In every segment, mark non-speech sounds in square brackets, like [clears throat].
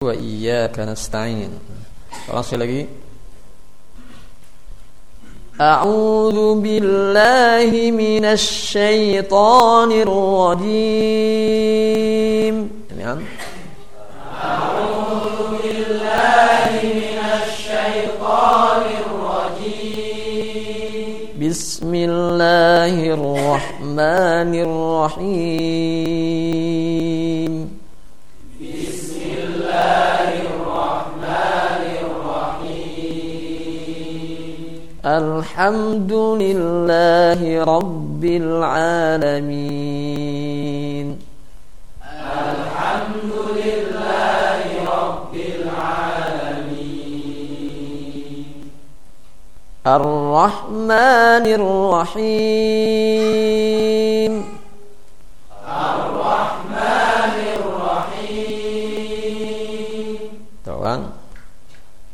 wa iyyaka nasta'in. Langsung lagi. أعوذ بالله من الشيطان الرجيم جميعا أعوذ بالله من الشيطان الرجيم بسم الحمد لله رب العالمين الحمد لله رب العالمين الرحمن الرحيم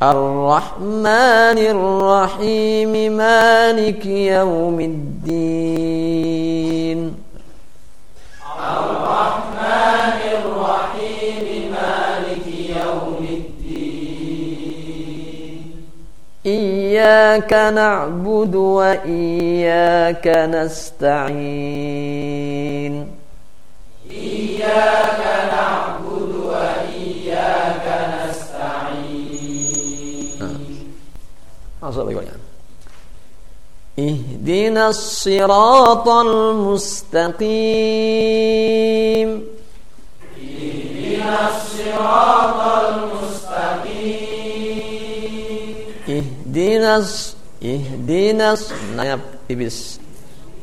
الرحمن الرحيم مالك يوم الدين. الرحمن الرحيم مالك يوم الدين. إياك نعبد وإياك نستعين. إياك Langsung berikutnya. Ihdinas siratal mustaqim. Ihdinas siratal mustaqim. Ihdinas Ihdinas Nayab ibis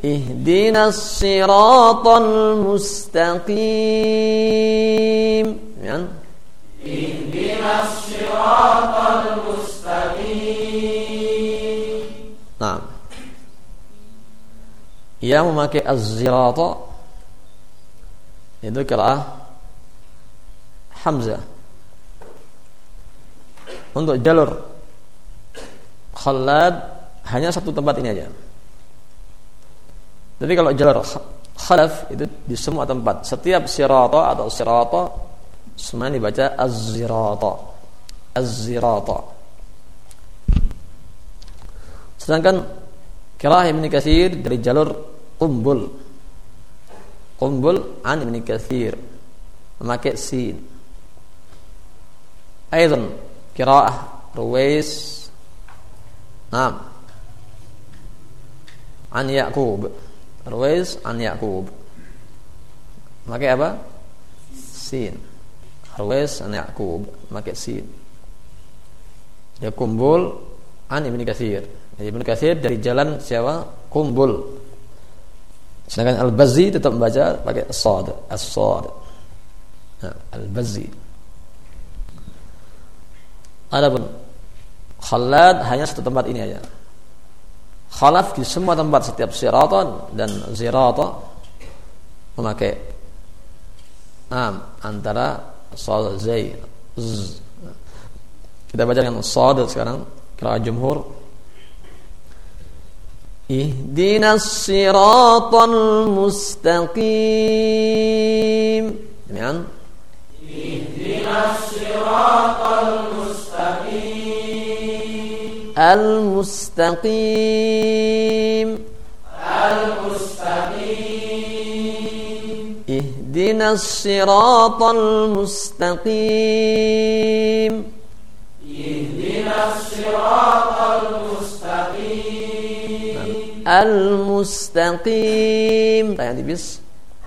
Ihdinas siratal mustaqim Ya Ihdinas siratal mustaqim Yang memakai az-zirata itu kiraah Hamzah. Untuk jalur Khalad hanya satu tempat ini aja. Tapi kalau jalur kh- khalaf itu di semua tempat. Setiap sirata atau sirata semua dibaca az-zirata. Az-zirata. Sedangkan Kirah Ibn Kathir dari jalur Kumbul Kumbul an Ibn Kathir. Memakai sin. Aizan Kirah Ruwais. Naam. An Ya'qub. Ruwais an Ya'qub. Memakai apa? Sin. Ruwais an Ya'qub. Memakai sin. Ya Kumbul an Ibn Kathir. Jadi Ibnu Katsir dari jalan siapa? Kumbul. Sedangkan Al-Bazzi tetap membaca pakai sad, as-sad. Nah, Al-Bazzi. Adapun Khalad hanya satu tempat ini aja. Khalaf di semua tempat setiap siratan dan zirata memakai nam antara sad zai z. Kita baca dengan sad sekarang kira jumhur اهدنا الصراط المستقيم جميعا اهدنا الصراط المستقيم المستقيم المستقيم اهدنا الصراط المستقيم اهدنا الصراط المستقيم Al-Mustaqim. Tanya tipis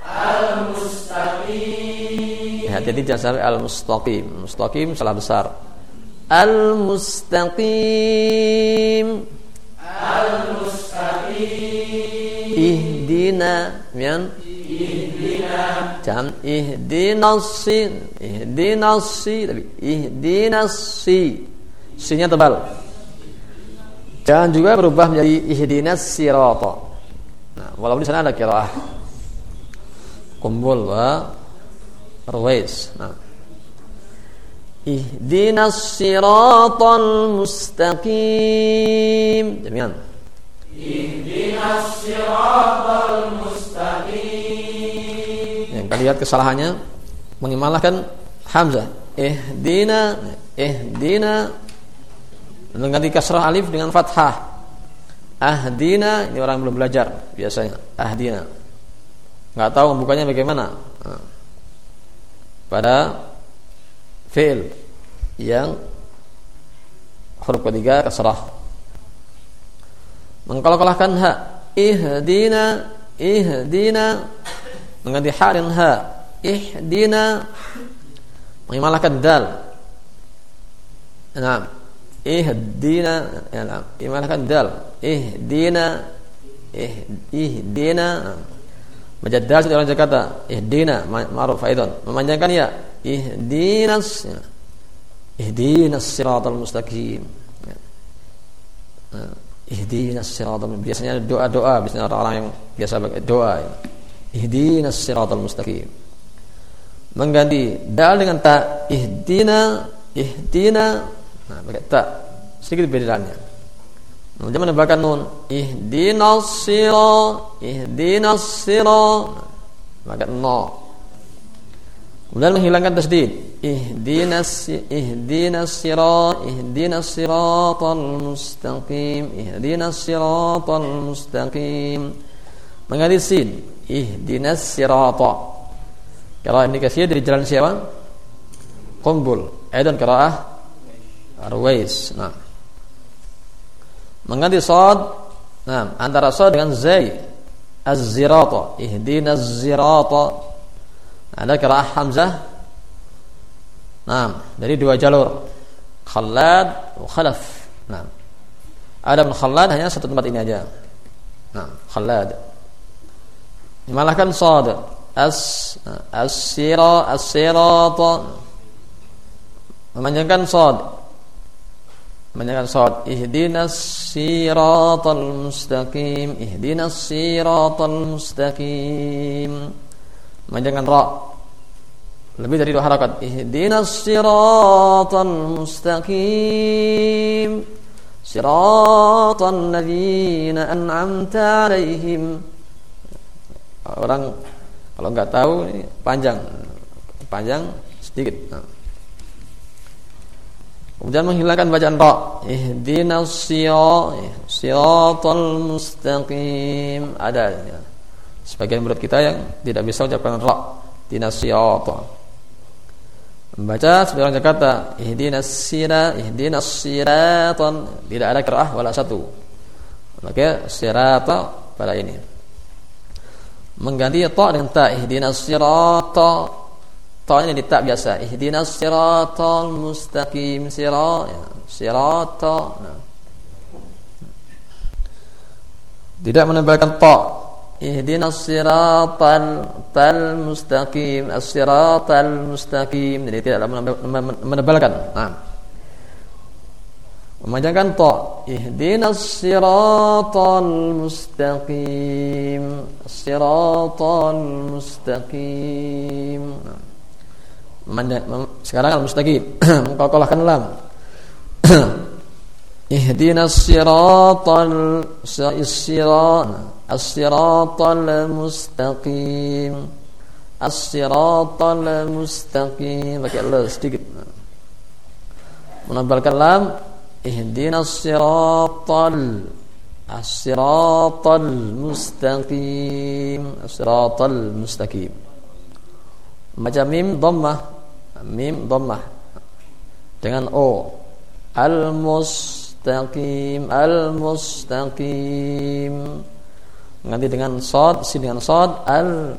Al-Mustaqim. Ya, Jadi jangan sampai Al-Mustaqim. Mustaqim salah besar. Al-Mustaqim. Al-Mustaqim. Ihdina. Mian. Ihdina. Jam. Ihdina si. Ihdina Si Tapi Ihdina Si Sinya tebal. Dan juga berubah menjadi ihdinas sirata. Nah, walaupun di sana ada qiraah Kumbul wa Ruwais. Nah. Ihdinas siratal mustaqim. Jami'an. Ihdinas siratal mustaqim. Yang kalian lihat kesalahannya mengimalahkan hamzah. Ihdina, ihdina mengganti kasrah alif dengan fathah. Ahdina ini orang belum belajar biasanya. Ahdina. Nggak tahu membukanya bagaimana. Nah. pada fi'il yang huruf ketiga kasrah. Mengkalkalahkan ha. Ihdina ihdina. Mengganti ha dengan ha. Ihdina. Mengimalahkan dal. Nah ihdina ya nah mengimalahkan dal. Ihdina ih ihdina. Majaddal sudah orang Jakarta ihdina ma'ruf aidan. Memanjangkan ya ihdinas ya. ihdinas siratal mustaqim. Ya. Ihdinas siratal biasanya doa-doa biasanya orang-orang yang biasa doa ya. ihdinas siratal mustaqim. Mengganti dal dengan ta ihdina ihdina nah pakai ta. Sedikit bedanya dia menambahkan nun ihdinas sira ihdinas sira maka no. Kemudian menghilangkan tasdid. Ihdinas ihdinas sira ihdinas siratal mustaqim. Ihdinas siratal mustaqim. Mengganti sin. Ihdinas sirata. Kira indikasinya dari jalan siapa? Kumbul. Aidan kiraah Arwais. Nah. Mengganti sad nah, antara sad dengan zai. Az-zirata. Ihdina az-zirata. Ada kiraah Hamzah. Nah, dari dua jalur. Khalad wa khalaf. Nah. Ada Khalad hanya satu tempat ini aja. Nah, Khalad. Dimalahkan sad as as-sira as-sirata memanjangkan sad memanjangkan sad ihdinas siratal mustaqim ihdinas siratal mustaqim memanjangkan ra lebih dari dua harakat ihdinas siratal mustaqim siratal ladzina an'amta alaihim orang kalau nggak tahu panjang, panjang sedikit. Nah. Kemudian menghilangkan bacaan ra. Ihdinas siratal mustaqim. Ada ya. Sebagian murid kita yang tidak bisa ucapkan ra. Ihdinas Membaca sebagian kata ihdinas sira, ihdinas siratan. Tidak ada kerah wala satu. Maka sirata pada ini mengganti ta dengan ta ihdinas sirata ta ini di ta biasa ihdinas siratal mustaqim sirat ya. sirata nah. tidak menambahkan ta ihdinas siratal tal mustaqim as-siratal mustaqim jadi tidak menebalkan nah Memanjangkan ta. Ihdinas siratal mustaqim. Siratal mustaqim sekarang al-mustaqim [clears throat] mengkokohkan lam [clears throat] ihdinas siratal siratan as-siratal mustaqim. As-siratal mustaqim. Pakai la sedikit. Menambahkan lam ihdinas siratal as-siratal mustaqim. As-siratal mustaqim. Macam mim dhammah mim dhammah. Dengan o. Al mustaqim al mustaqim ganti dengan sad sin dengan sad al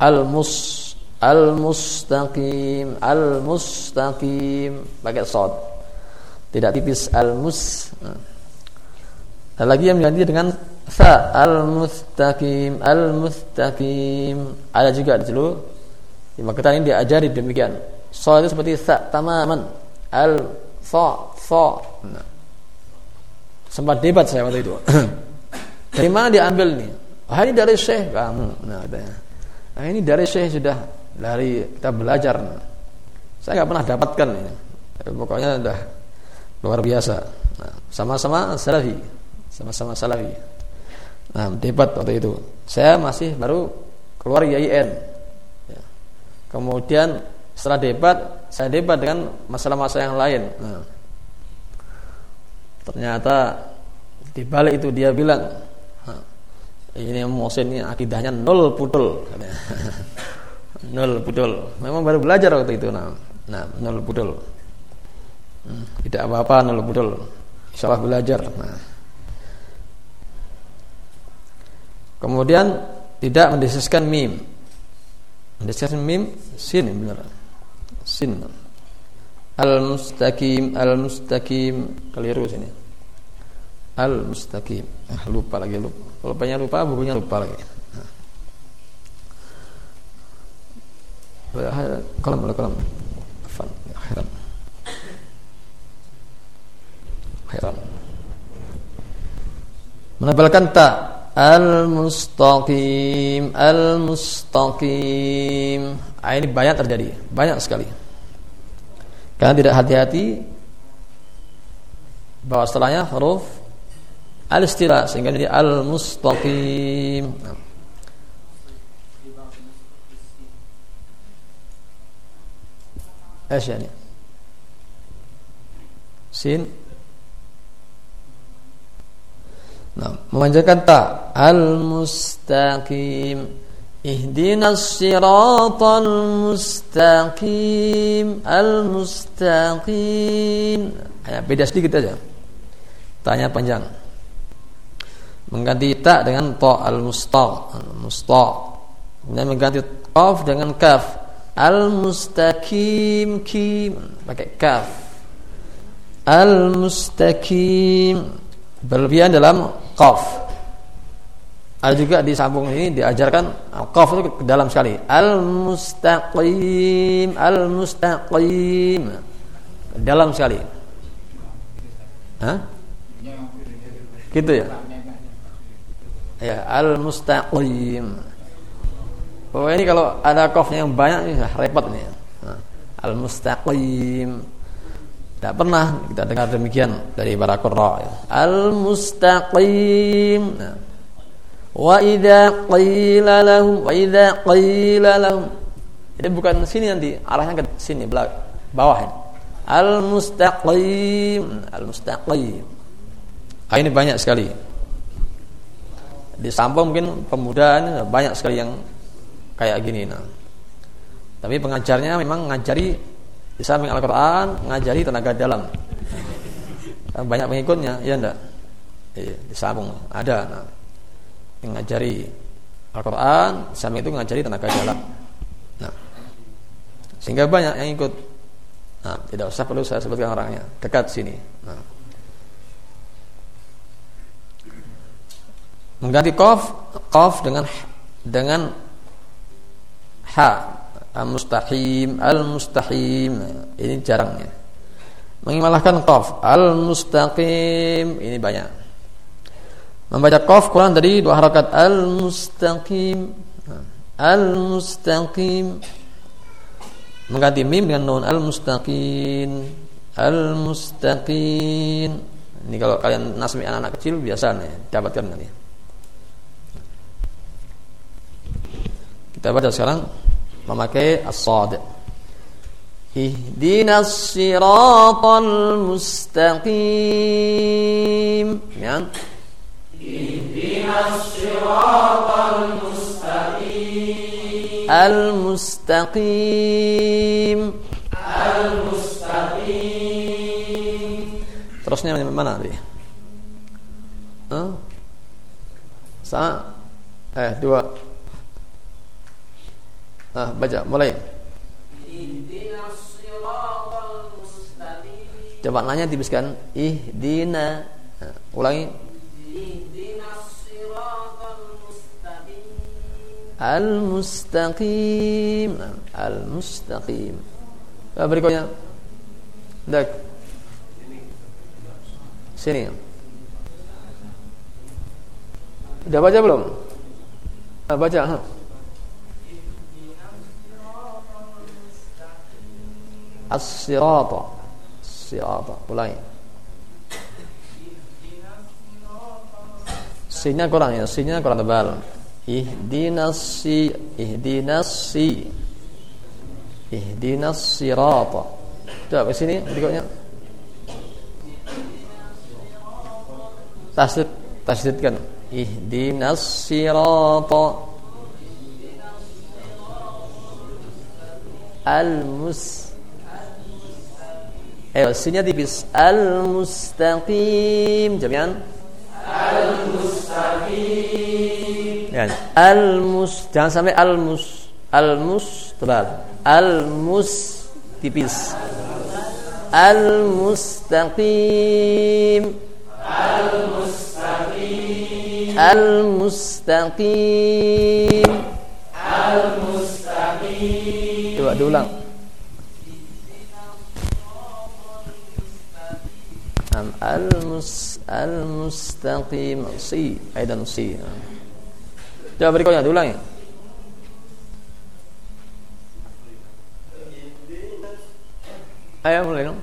al mus Al-mustaqim Al-mustaqim. Pakai sod. Tidak tipis Al-mus. Dan lagi yang mengganti dengan Fa Al-mustaqim Al-mustaqim. Ada juga di Di Maketan ini diajari demikian Sod itu seperti Sa tamaman Al-fa Fa nah. Sempat debat saya waktu itu [clears throat] Dari mana diambil nih Ah ini dari syekh kamu Nah, nah ini dari syekh sudah dari kita belajar. Saya nggak pernah dapatkan ini. Pokoknya sudah luar biasa. Nah, sama-sama salafi, sama-sama salafi. Nah, debat waktu itu. Saya masih baru keluar IAIN. Kemudian Setelah debat, saya debat dengan masalah-masalah yang lain. Nah, ternyata di balik itu dia bilang, ini Muhsin ini akidahnya nol pudul, [laughs] nol pudul. Memang baru belajar waktu itu, nah, nah nol pudul. Hmm, tidak apa-apa nol pudul. Insyaallah belajar. Nah. Kemudian tidak mendesiskan mim. Mendesiskan mim sin benar. Sin al mustaqim al mustaqim keliru sini. Al mustaqim ah, lupa lagi lupa. Kalau banyak lupa bukunya lupa lagi. Kolam kolam. Afan akhiran akhiran menebalkan tak Al-mustaqim Al-mustaqim. Ah, Ini banyak terjadi Banyak sekali. Karena tidak hati-hati Bahwa setelahnya huruf Al-istira Sehingga jadi Al-mustaqim. Eh, siapa ini? Sin. Nah, memanjatkan ta al-mustaqim. Ihdinas siratal mustaqim al-mustaqim. Ya, beda sedikit aja. Tanya panjang. Mengganti tak dengan ta al-mustaq, al-mustaq. Kemudian mengganti kaf dengan kaf. Al-mustaqim kim pakai kaf. Al-mustaqim berlebihan dalam qaf ada juga di sambung ini diajarkan qaf itu ke dalam sekali. Al mustaqim, al mustaqim. Dalam sekali. Hah? Gitu ya? Ya, al mustaqim. Oh ini kalau ada qafnya yang banyak ini repot nih. Al mustaqim. Tidak pernah kita dengar demikian dari para qurra. Al mustaqim. Nah, Wa idza qila lahum wa idza qila lahum. Jadi bukan sini nanti, arahnya ke sini bawah ini. Al mustaqim, al mustaqim. Ah, ini banyak sekali. Di samping mungkin pemuda ini banyak sekali yang kayak gini nah. Tapi pengajarnya memang ngajari di samping Al-Qur'an, ngajari tenaga dalam. Banyak pengikutnya, ya enggak? Iya, di samping ada. Nah mengajari Al-Quran sama itu mengajari tenaga dalam nah sehingga banyak yang ikut nah tidak usah perlu saya sebutkan orangnya dekat sini nah. mengganti kof kof dengan dengan ha al mustahim al mustahim ini jarangnya mengimalahkan kof al mustaqim ini banyak Membaca qaf kurang dari dua harakat al-mustaqim. Al-mustaqim. Mengganti mim dengan nun al-mustaqim. Al-mustaqim. Ini kalau kalian nasmi anak-anak kecil biasa nih, dapatkan nanti. Kita baca sekarang memakai as-sad. Ihdinas siratal mustaqim. Ya. Al-mustaqim Al-mustaqim Terusnya mana tadi? Huh? Sa Eh dua Ah baca mulai. Coba nanya tipiskan. Ihdina. Nah, Ulangi. Al-mustaqim. Al-mustaqim. Berikutnya. Dak Sini. Sudah baca belum? Sudah baca ha? As-sirata. Sirata Ulangi. Sinya kurang ya Sinya kurang tebal. Ihdinas si Ihdinas si ihdinas sirata coba ke sini berikutnya. Tasdid tasdidkan. Ihdinas sirata al-mus Ayo, sinnya tipis. Al-mustaqim. Jami'an. Al-mustaqim. Ya. Al-mus. Jangan sampai al-mus. Al-mus tebal. Al-mus tipis. Al-mustaqim. Al-mustaqim. Al-mustaqim. Al-mustaqim. Coba diulang. al-mustaqim. Si. Aidan si. Coba berikutnya diulangi ayo mulai dong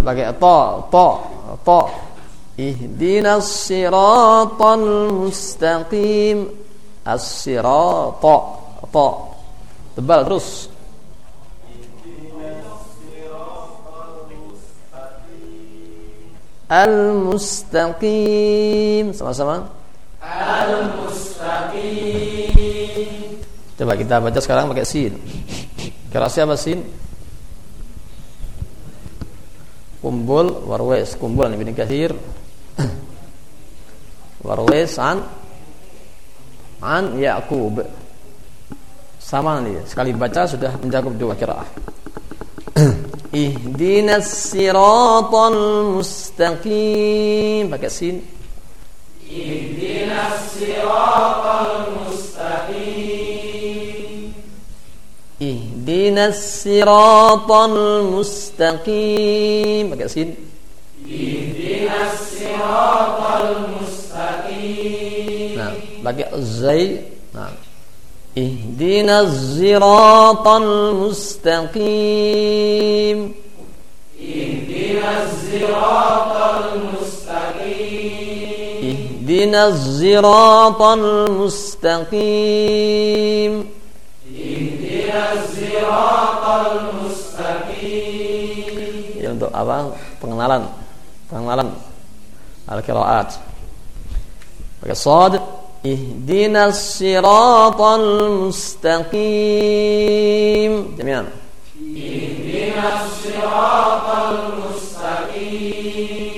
pakai to to to ihdinas siratal mustaqim. As-sirata to tebal terus. Al-Mustaqim. Sama-sama. Al-Mustaqim. Coba kita baca sekarang pakai sin. Kira siapa sin? Kumbul Warwes. Kumbul Ibn Kathir. [coughs] Warwes an An Ya'qub. Sama nih Sekali baca sudah mencakup dua kiraah اهدنا الصراط المستقيم. pakai sin اهدنا الصراط المستقيم. اهدنا الصراط المستقيم. pakai sin اهدنا الصراط المستقيم. نعم. pakai زي. نعم. اهدنا الصراط المستقيم. اهدنا الصراط المستقيم. اهدنا الصراط المستقيم اهدنا الصراط المستقيم ya untuk apa? Pengenalan. Pengenalan. Al-qiraat. Pakai sad. Ihdinas siratal mustaqim. Jami'an. Ihdinas siratal mustaqim.